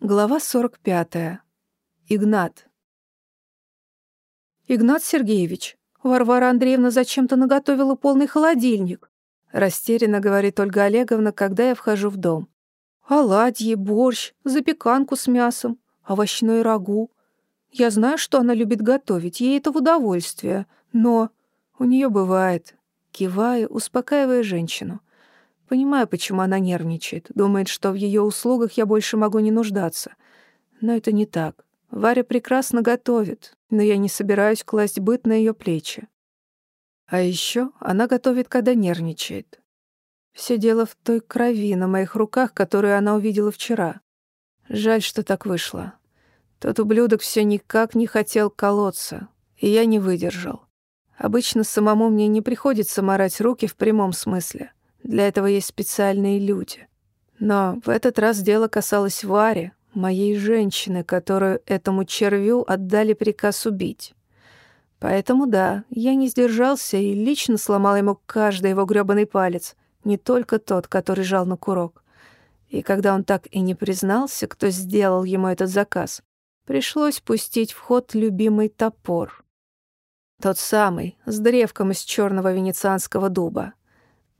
Глава 45. Игнат. «Игнат Сергеевич, Варвара Андреевна зачем-то наготовила полный холодильник», растерянно говорит Ольга Олеговна, когда я вхожу в дом. «Оладьи, борщ, запеканку с мясом, овощной рагу. Я знаю, что она любит готовить, ей это в удовольствие, но у нее бывает». Киваю, успокаивая женщину. Понимаю, почему она нервничает. Думает, что в ее услугах я больше могу не нуждаться. Но это не так. Варя прекрасно готовит, но я не собираюсь класть быт на ее плечи. А еще она готовит, когда нервничает. Все дело в той крови на моих руках, которую она увидела вчера. Жаль, что так вышло. Тот ублюдок все никак не хотел колоться, и я не выдержал. Обычно самому мне не приходится морать руки в прямом смысле. Для этого есть специальные люди. Но в этот раз дело касалось Вари, моей женщины, которую этому червю отдали приказ убить. Поэтому да, я не сдержался и лично сломал ему каждый его грёбаный палец, не только тот, который жал на курок. И когда он так и не признался, кто сделал ему этот заказ, пришлось пустить в ход любимый топор. Тот самый, с древком из черного венецианского дуба.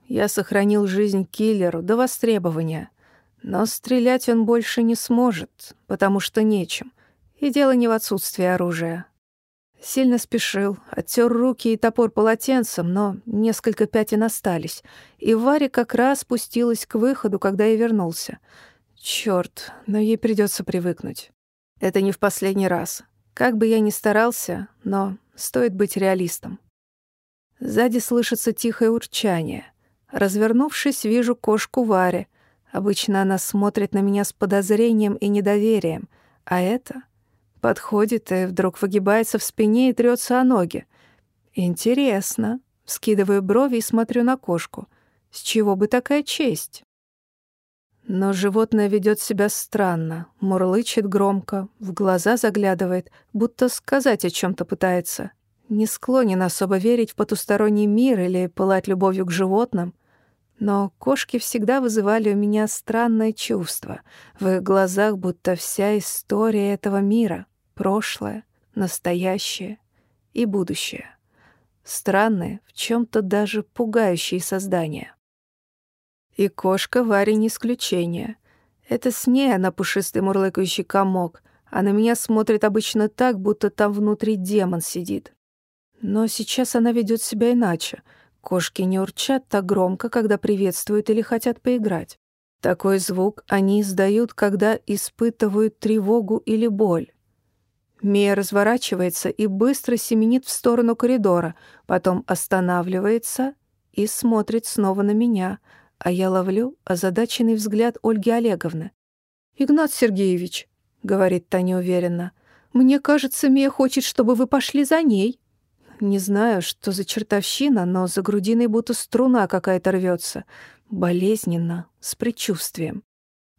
Я сохранил жизнь киллеру до востребования. Но стрелять он больше не сможет, потому что нечем. И дело не в отсутствии оружия. Сильно спешил, оттер руки и топор полотенцем, но несколько пятен остались, и Варя как раз спустилась к выходу, когда я вернулся. Чёрт, но ей придется привыкнуть. Это не в последний раз. Как бы я ни старался, но стоит быть реалистом. Сзади слышится тихое урчание — Развернувшись, вижу кошку Вари. Обычно она смотрит на меня с подозрением и недоверием, а это подходит и вдруг выгибается в спине и трется о ноги. Интересно. Скидываю брови и смотрю на кошку. С чего бы такая честь? Но животное ведет себя странно, мурлычет громко, в глаза заглядывает, будто сказать о чем то пытается. Не склонен особо верить в потусторонний мир или пылать любовью к животным. Но кошки всегда вызывали у меня странное чувство. В их глазах будто вся история этого мира, прошлое, настоящее и будущее. Странные, в чем то даже пугающие создания. И кошка Варя не исключение. Это с ней она пушистый мурлыкающий комок, а на меня смотрит обычно так, будто там внутри демон сидит. Но сейчас она ведет себя иначе. Кошки не урчат так громко, когда приветствуют или хотят поиграть. Такой звук они издают, когда испытывают тревогу или боль. Мия разворачивается и быстро семенит в сторону коридора, потом останавливается и смотрит снова на меня, а я ловлю озадаченный взгляд Ольги Олеговны. «Игнат Сергеевич», — говорит Таня уверенно, — «мне кажется, Мия хочет, чтобы вы пошли за ней». Не знаю, что за чертовщина, но за грудиной будто струна какая-то рвется. Болезненно, с предчувствием.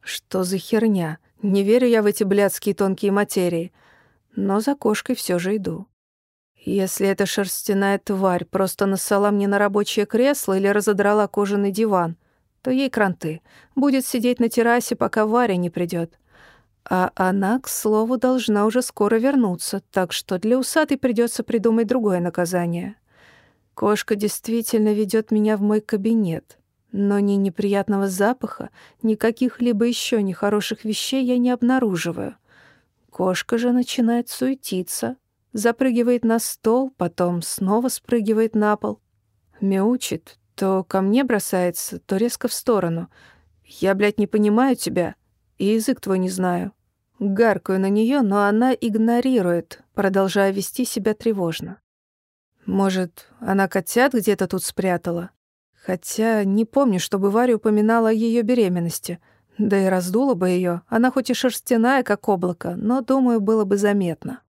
Что за херня? Не верю я в эти блядские тонкие материи. Но за кошкой все же иду. Если эта шерстяная тварь просто нассала мне на рабочее кресло или разодрала кожаный диван, то ей кранты. Будет сидеть на террасе, пока Варя не придет. А она, к слову, должна уже скоро вернуться, так что для усатой придется придумать другое наказание. Кошка действительно ведет меня в мой кабинет, но ни неприятного запаха, ни каких-либо еще нехороших вещей я не обнаруживаю. Кошка же начинает суетиться, запрыгивает на стол, потом снова спрыгивает на пол. Мяучит, то ко мне бросается, то резко в сторону. Я, блядь, не понимаю тебя, и язык твой не знаю. Гаркаю на нее, но она игнорирует, продолжая вести себя тревожно. Может, она котят где-то тут спрятала? Хотя не помню, чтобы Варя упоминала о ее беременности. Да и раздула бы ее. Она хоть и шерстяная, как облако, но, думаю, было бы заметно.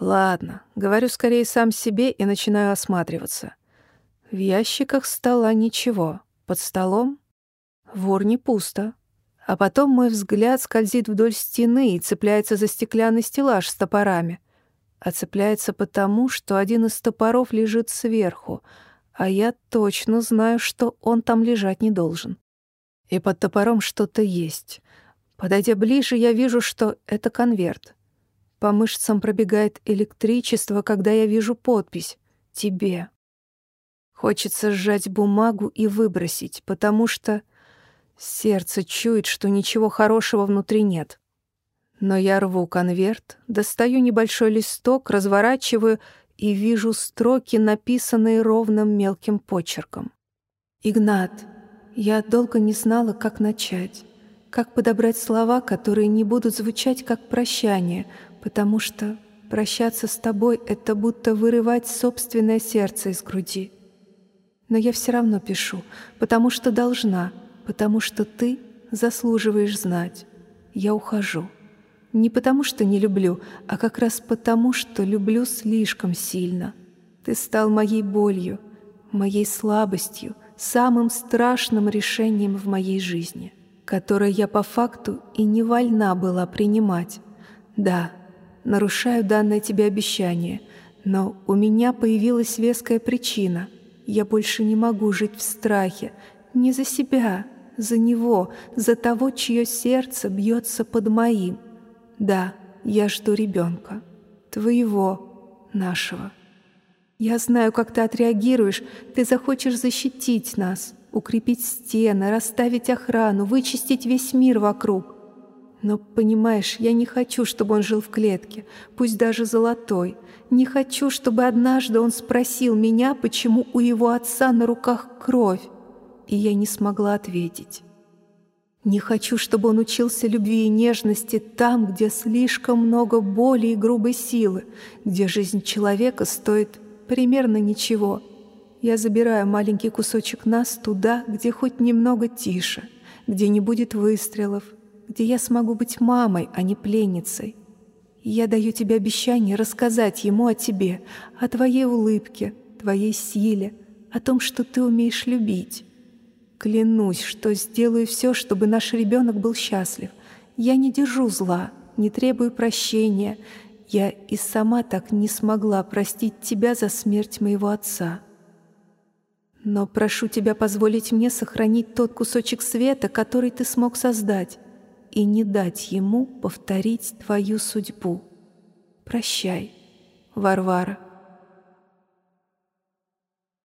Ладно, говорю скорее сам себе и начинаю осматриваться. В ящиках стола ничего. Под столом в урне пусто. А потом мой взгляд скользит вдоль стены и цепляется за стеклянный стеллаж с топорами. А цепляется потому, что один из топоров лежит сверху, а я точно знаю, что он там лежать не должен. И под топором что-то есть. Подойдя ближе, я вижу, что это конверт. По мышцам пробегает электричество, когда я вижу подпись «Тебе». Хочется сжать бумагу и выбросить, потому что сердце чует, что ничего хорошего внутри нет. Но я рву конверт, достаю небольшой листок, разворачиваю и вижу строки, написанные ровным мелким почерком. «Игнат, я долго не знала, как начать, как подобрать слова, которые не будут звучать как прощание, потому что прощаться с тобой — это будто вырывать собственное сердце из груди. Но я все равно пишу, потому что должна, потому что ты заслуживаешь знать. Я ухожу. Не потому что не люблю, а как раз потому, что люблю слишком сильно. Ты стал моей болью, моей слабостью, самым страшным решением в моей жизни, которое я по факту и не вольна была принимать. Да, нарушаю данное тебе обещание, но у меня появилась веская причина — я больше не могу жить в страхе. Не за себя, за него, за того, чье сердце бьется под моим. Да, я жду ребенка. Твоего, нашего. Я знаю, как ты отреагируешь. Ты захочешь защитить нас, укрепить стены, расставить охрану, вычистить весь мир вокруг. Но, понимаешь, я не хочу, чтобы он жил в клетке, пусть даже золотой. Не хочу, чтобы однажды он спросил меня, почему у его отца на руках кровь, и я не смогла ответить. Не хочу, чтобы он учился любви и нежности там, где слишком много боли и грубой силы, где жизнь человека стоит примерно ничего. Я забираю маленький кусочек нас туда, где хоть немного тише, где не будет выстрелов, где я смогу быть мамой, а не пленницей. я даю тебе обещание рассказать ему о тебе, о твоей улыбке, твоей силе, о том, что ты умеешь любить. Клянусь, что сделаю все, чтобы наш ребенок был счастлив. Я не держу зла, не требую прощения. Я и сама так не смогла простить тебя за смерть моего отца. Но прошу тебя позволить мне сохранить тот кусочек света, который ты смог создать, и не дать ему повторить твою судьбу. Прощай, Варвара.